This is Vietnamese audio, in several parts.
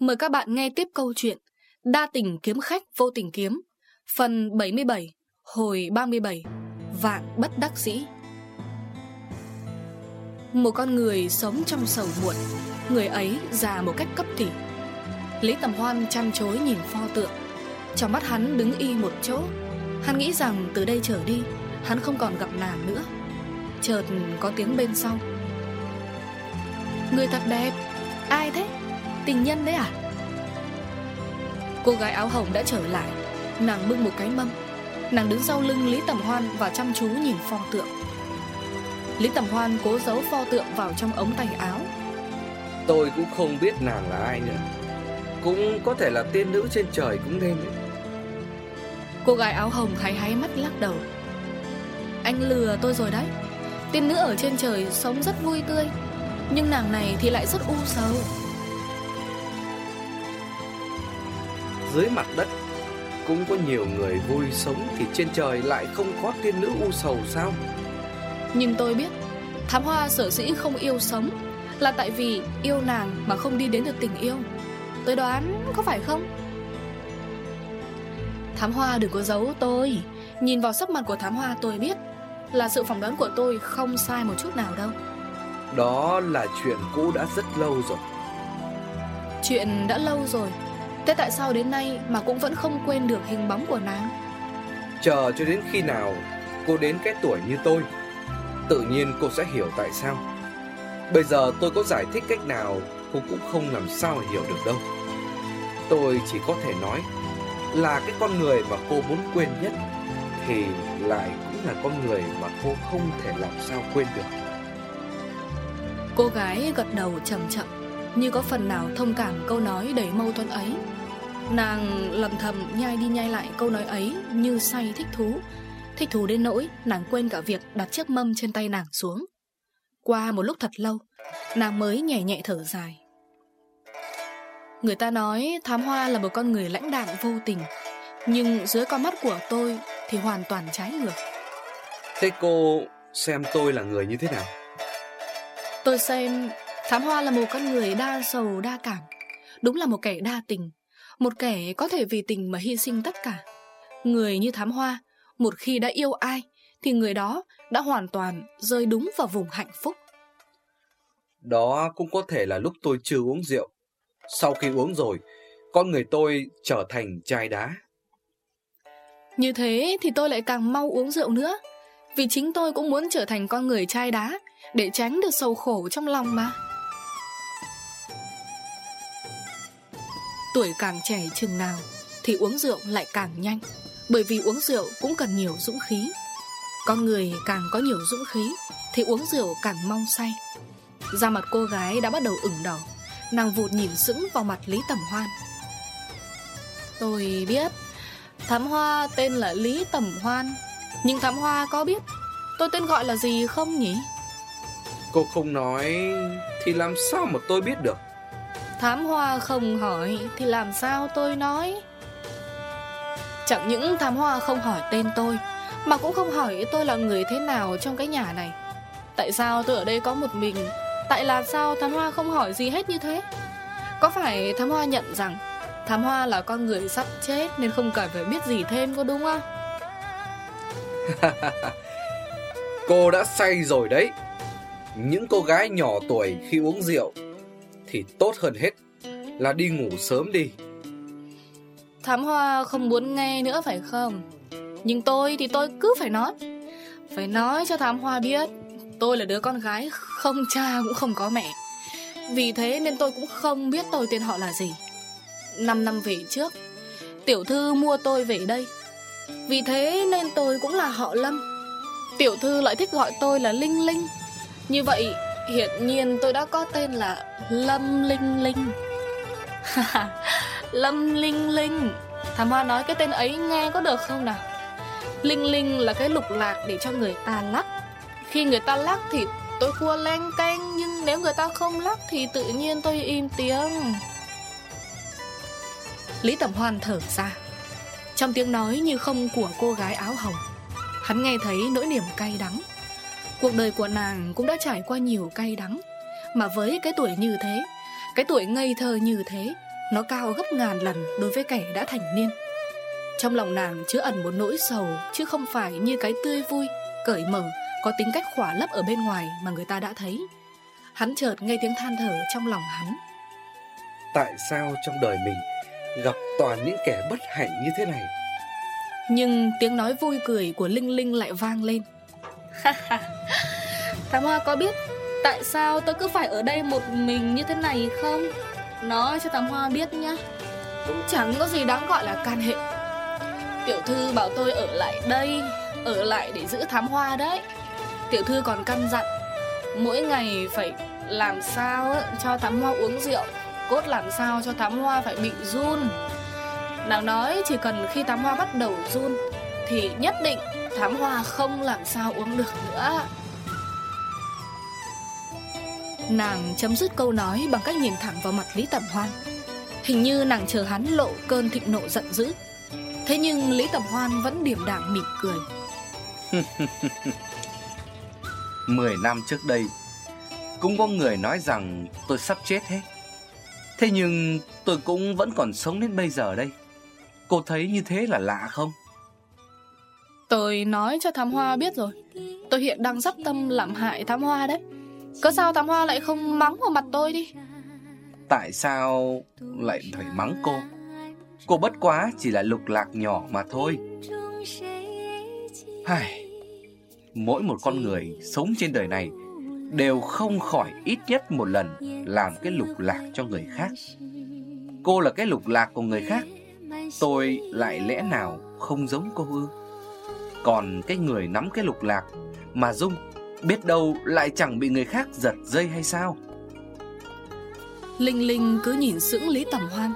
Mời các bạn nghe tiếp câu chuyện Đa tình kiếm khách vô tình kiếm, Phần 77 Hồi 37 Vạn bất đắc dĩ. Một con người sống trong sầu muộn, Người ấy già một cách cấp tỉ Lý Tầm Hoan chăm chối nhìn pho tượng. Trong mắt hắn đứng y một chỗ, Hắn nghĩ rằng từ đây trở đi, Hắn không còn gặp nàng nữa. Chợt có tiếng bên sau. Người thật đẹp, Ai thế? Tình nhân đấy à? Cô gái áo hồng đã trở lại. Nàng bưng một cái mâm. Nàng đứng sau lưng Lý Tầm Hoan Và chăm chú nhìn pho tượng. Lý Tầm Hoan cố giấu pho tượng vào trong ống tay áo. Tôi cũng không biết nàng là ai nữa. Cũng có thể là tiên nữ trên trời cũng nên đấy. Cô gái áo hồng háy háy mắt lắc đầu. Anh lừa tôi rồi đấy. Tiên nữ ở trên trời sống rất vui tươi. Nhưng nàng này thì lại rất u sầu Dưới mặt đất. Cũng có nhiều người vui sống Thì trên trời lại không có tiên nữ u sầu sao? Nhưng tôi biết Thám hoa sở dĩ không yêu sống Là tại vì yêu nàng mà không đi đến được tình yêu. Tôi đoán có phải không? Thám hoa đừng có giấu tôi. Nhìn vào sắc mặt của thám hoa tôi biết Là sự phỏng đoán của tôi không sai một chút nào đâu. Đó là chuyện cũ đã rất lâu rồi. Chuyện đã lâu rồi Thế tại sao đến nay mà cũng vẫn không quên được hình bóng của nàng? Chờ cho đến khi nào cô đến cái tuổi như tôi Tự nhiên cô sẽ hiểu tại sao. Bây giờ tôi có giải thích cách nào Cô cũng không làm sao hiểu được đâu. Tôi chỉ có thể nói Là cái con người mà cô muốn quên nhất Thì lại cũng là con người mà cô không thể làm sao quên được. Cô gái gật đầu chậm chậm Như có phần nào thông cảm câu nói đầy mâu thuẫn ấy. Nàng lầm thầm nhai đi nhai lại câu nói ấy Như say thích thú. Thích thú đến nỗi nàng quên cả việc đặt chiếc mâm trên tay nàng xuống. Qua một lúc thật lâu Nàng mới nhẹ nhẹ thở dài. Người ta nói thám hoa là một con người lãnh đạm vô tình Nhưng dưới con mắt của tôi thì hoàn toàn trái ngược. Thế cô xem tôi là người như thế nào? Tôi xem thám hoa là một con người đa sầu đa cảm. Đúng là một kẻ đa tình. Một kẻ có thể vì tình mà hy sinh tất cả. Người như thám hoa Một khi đã yêu ai Thì người đó đã hoàn toàn rơi đúng vào vùng hạnh phúc. Đó cũng có thể là lúc tôi chưa uống rượu. Sau khi uống rồi Con người tôi trở thành chai đá. Như thế thì tôi lại càng mau uống rượu nữa. Vì chính tôi cũng muốn trở thành con người chai đá Để tránh được sầu khổ trong lòng mà Tuổi càng trẻ chừng nào Thì uống rượu lại càng nhanh, Bởi vì uống rượu cũng cần nhiều dũng khí. Con người càng có nhiều dũng khí Thì uống rượu càng mong say. Da mặt cô gái đã bắt đầu ửng đỏ, Nàng vụt nhìn sững vào mặt Lý tẩm Hoan. Tôi biết, Thám hoa tên là Lý tẩm Hoan, Nhưng thám hoa có biết Tôi tên gọi là gì không nhỉ? Cô không nói Thì làm sao mà tôi biết được? Thám hoa không hỏi Thì làm sao tôi nói? Chẳng những thám hoa không hỏi tên tôi, Mà cũng không hỏi tôi là người thế nào trong cái nhà này. Tại sao tôi ở đây có một mình? Tại là sao thám hoa không hỏi gì hết như thế? Có phải thám hoa nhận rằng Thám hoa là con người sắp chết Nên không cần phải biết gì thêm có đúng không? Cô đã say rồi đấy. Những cô gái nhỏ tuổi khi uống rượu thì tốt hơn hết Là đi ngủ sớm đi. Thám hoa không muốn nghe nữa phải không? Nhưng tôi thì tôi cứ phải nói. Phải nói cho thám hoa biết, Tôi là đứa con gái Không cha cũng không có mẹ. Vì thế nên tôi cũng không biết tôi tên họ là gì. Năm năm về trước, Tiểu thư mua tôi về đây. Vì thế nên tôi cũng là họ Lâm. Tiểu thư lại thích gọi tôi là Linh Linh. Như vậy Hiện nhiên tôi đã có tên là Lâm Linh Linh. Lâm Linh Linh. Thám Hoa nói cái tên ấy nghe có được không nào? Linh Linh là cái lục lạc để cho người ta lắc. Khi người ta lắc thì tôi khua len canh, Nhưng nếu người ta không lắc thì tự nhiên tôi im tiếng. Lý Tẩm Hoan thở ra. Trong tiếng nói như không của cô gái áo hồng, Hắn nghe thấy nỗi niềm cay đắng. Cuộc đời của nàng cũng đã trải qua nhiều cay đắng. Mà với cái tuổi như thế Cái tuổi ngây thơ như thế Nó cao gấp ngàn lần đối với kẻ đã thành niên. Trong lòng nàng chứa ẩn một nỗi sầu Chứ không phải như cái tươi vui, cởi mở Có tính cách khỏa lấp ở bên ngoài mà người ta đã thấy. Hắn chợt nghe tiếng than thở trong lòng hắn. Tại sao trong đời mình gặp toàn những kẻ bất hạnh như thế này? Nhưng tiếng nói vui cười của Linh Linh lại vang lên Thám Hoa có biết Tại sao tôi cứ phải ở đây một mình như thế này không? Nói cho Thám Hoa biết nhá. Cũng chẳng có gì đáng gọi là can hệ. Tiểu thư bảo tôi ở lại đây, Ở lại để giữ Thám Hoa đấy. Tiểu thư còn căn dặn, Mỗi ngày phải làm sao cho Thám Hoa uống rượu, Cốt làm sao cho Thám Hoa phải bị run. Nàng nói chỉ cần khi Thám Hoa bắt đầu run Thì nhất định Thám Hoa không làm sao uống được nữa. Nàng chấm dứt câu nói bằng cách nhìn thẳng vào mặt Lý Tẩm Hoan. Hình như nàng chờ hắn lộ cơn thịnh nộ giận dữ. Thế nhưng Lý Tẩm Hoan vẫn điềm đạm mỉm cười. Mười năm trước đây, Cũng có người nói rằng tôi sắp chết hết. Thế nhưng tôi cũng vẫn còn sống đến bây giờ đây. Cô thấy như thế là lạ không? Tôi nói cho Thám Hoa biết rồi. Tôi hiện đang dắp tâm làm hại Thám Hoa đấy. Có sao Thám Hoa lại không mắng vào mặt tôi đi? Tại sao lại phải mắng cô? Cô bất quá chỉ là lục lạc nhỏ mà thôi. Hài, Mỗi một con người sống trên đời này Đều không khỏi ít nhất một lần Làm cái lục lạc cho người khác. Cô là cái lục lạc của người khác. Tôi lại lẽ nào không giống cô ư? Còn cái người nắm cái lục lạc Mà Dung Biết đâu lại chẳng bị người khác giật dây hay sao? Linh Linh cứ nhìn sững Lý Tầm Hoan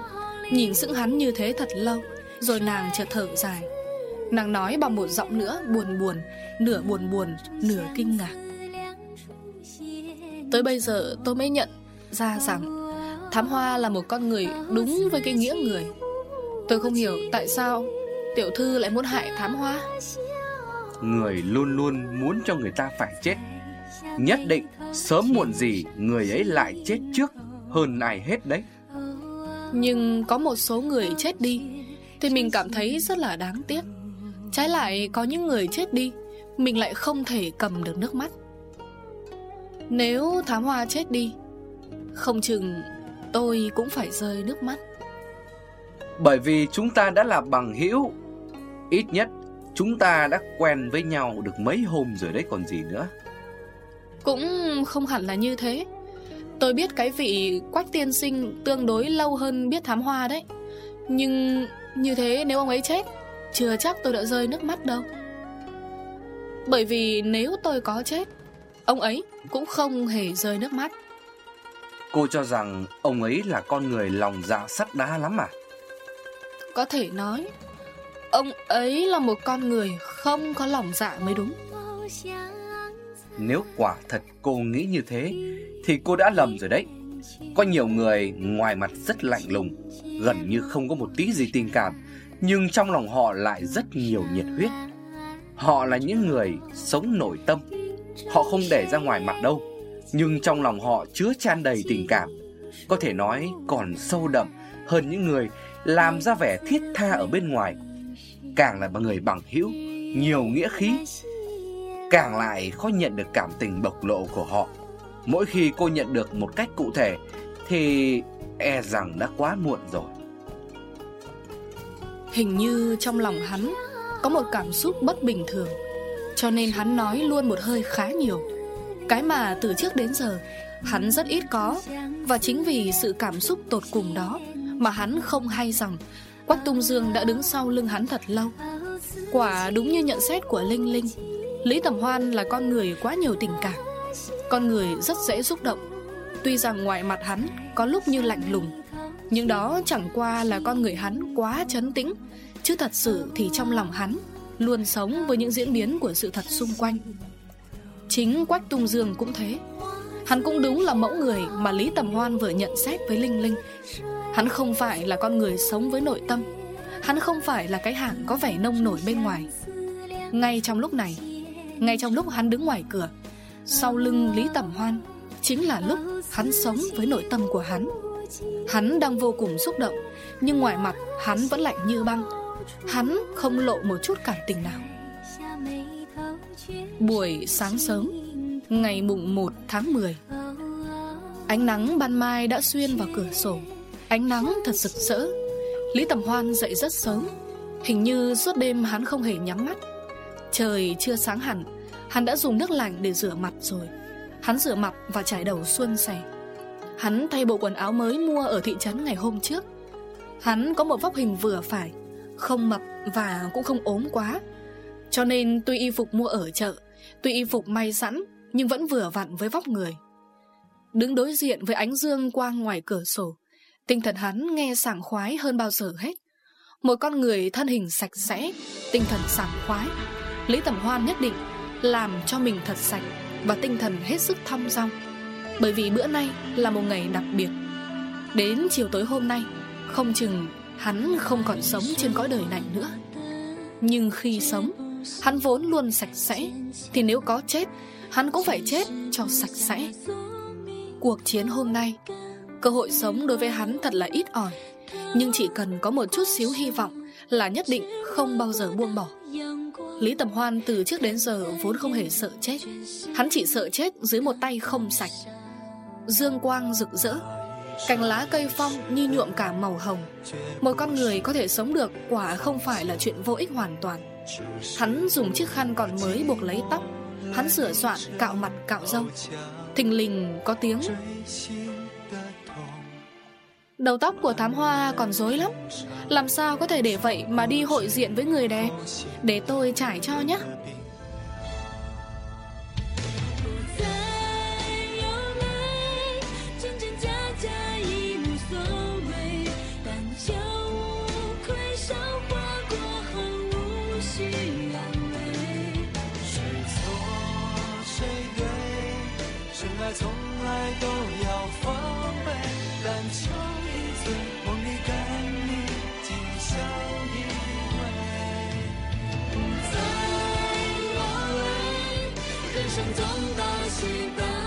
Nhìn sững hắn như thế thật lâu Rồi nàng chợt thở dài. Nàng nói bằng một giọng nữa buồn buồn Nửa buồn buồn, nửa kinh ngạc. Tới bây giờ tôi mới nhận ra rằng Thám Hoa là một con người đúng với cái nghĩa người. Tôi không hiểu tại sao Tiểu thư lại muốn hại Thám Hoa. Người luôn luôn muốn cho người ta phải chết. Nhất định sớm muộn gì người ấy lại chết trước hơn ai hết đấy. Nhưng có một số người chết đi Thì mình cảm thấy rất là đáng tiếc. Trái lại có những người chết đi Mình lại không thể cầm được nước mắt. Nếu thám hoa chết đi Không chừng tôi cũng phải rơi nước mắt. Bởi vì chúng ta đã là bằng hữu Ít nhất chúng ta đã quen với nhau được mấy hôm rồi đấy còn gì nữa. Cũng không hẳn là như thế. Tôi biết cái vị quách tiên sinh tương đối lâu hơn biết thám hoa đấy. Nhưng như thế nếu ông ấy chết Chưa chắc tôi đã rơi nước mắt đâu. Bởi vì nếu tôi có chết Ông ấy cũng không hề rơi nước mắt. Cô cho rằng ông ấy là con người lòng dạ sắt đá lắm à? Có thể nói Ông ấy là một con người không có lòng dạ mới đúng. Nếu quả thật cô nghĩ như thế, Thì cô đã lầm rồi đấy. Có nhiều người ngoài mặt rất lạnh lùng, Gần như không có một tí gì tình cảm, Nhưng trong lòng họ lại rất nhiều nhiệt huyết. Họ là những người sống nội tâm. Họ không để ra ngoài mặt đâu, Nhưng trong lòng họ chứa chan đầy tình cảm. Có thể nói còn sâu đậm hơn những người làm ra vẻ thiết tha ở bên ngoài càng là người bằng hữu, nhiều nghĩa khí, càng lại khó nhận được cảm tình bộc lộ của họ. Mỗi khi cô nhận được một cách cụ thể thì e rằng đã quá muộn rồi. Hình như trong lòng hắn có một cảm xúc bất bình thường, cho nên hắn nói luôn một hơi khá nhiều. Cái mà từ trước đến giờ hắn rất ít có và chính vì sự cảm xúc tột cùng đó mà hắn không hay rằng Quách Tung Dương đã đứng sau lưng hắn thật lâu. Quả đúng như nhận xét của Linh Linh, Lý Tầm Hoan là con người quá nhiều tình cảm, Con người rất dễ xúc động. Tuy rằng ngoài mặt hắn có lúc như lạnh lùng, Nhưng đó chẳng qua là con người hắn quá chấn tĩnh, Chứ thật sự thì trong lòng hắn Luôn sống với những diễn biến của sự thật xung quanh. Chính Quách Tung Dương cũng thế. Hắn cũng đúng là mẫu người mà Lý Tầm Hoan vừa nhận xét với Linh Linh. Hắn không phải là con người sống với nội tâm. Hắn không phải là cái hạng có vẻ nông nổi bên ngoài. Ngay trong lúc này, Ngay trong lúc hắn đứng ngoài cửa, Sau lưng Lý tẩm Hoan Chính là lúc hắn sống với nội tâm của hắn. Hắn đang vô cùng xúc động, Nhưng ngoài mặt hắn vẫn lạnh như băng. Hắn không lộ một chút cảm tình nào. Buổi sáng sớm, Ngày mùng 1 tháng 10 Ánh nắng ban mai đã xuyên vào cửa sổ. Ánh nắng thật rực rỡ. Lý Tầm Hoan dậy rất sớm. Hình như suốt đêm hắn không hề nhắm mắt. Trời chưa sáng hẳn, Hắn đã dùng nước lạnh để rửa mặt rồi. Hắn rửa mặt và trải đầu xuân sẻ. Hắn thay bộ quần áo mới mua ở thị trấn ngày hôm trước. Hắn có một vóc hình vừa phải, Không mập và cũng không ốm quá. Cho nên tuy y phục mua ở chợ, Tuy y phục may sẵn, Nhưng vẫn vừa vặn với vóc người. Đứng đối diện với ánh dương quang ngoài cửa sổ Tinh thần hắn nghe sảng khoái hơn bao giờ hết. Một con người thân hình sạch sẽ, Tinh thần sảng khoái. Lý Tầm Hoan nhất định Làm cho mình thật sạch Và tinh thần hết sức thong dong. Bởi vì bữa nay là một ngày đặc biệt. Đến chiều tối hôm nay, Không chừng hắn không còn sống trên cõi đời này nữa. Nhưng khi sống, Hắn vốn luôn sạch sẽ, Thì nếu có chết, Hắn cũng phải chết cho sạch sẽ. Cuộc chiến hôm nay Cơ hội sống đối với hắn thật là ít ỏi. Nhưng chỉ cần có một chút xíu hy vọng Là nhất định không bao giờ buông bỏ. Lý Tầm Hoan từ trước đến giờ vốn không hề sợ chết. Hắn chỉ sợ chết dưới một tay không sạch. Dương quang rực rỡ, Cành lá cây phong như nhuộm cả màu hồng. Một con người có thể sống được quả không phải là chuyện vô ích hoàn toàn. Hắn dùng chiếc khăn còn mới buộc lấy tóc. Hắn sửa soạn cạo mặt cạo râu. Thình lình có tiếng. Đầu tóc của thám hoa còn rối lắm. Làm sao có thể để vậy mà đi hội diện với người đẹp? Để tôi trải cho nhé. Hãy subscribe cho kênh Ghiền Mì Gõ Để không bỏ lỡ những video hấp dẫn 大西北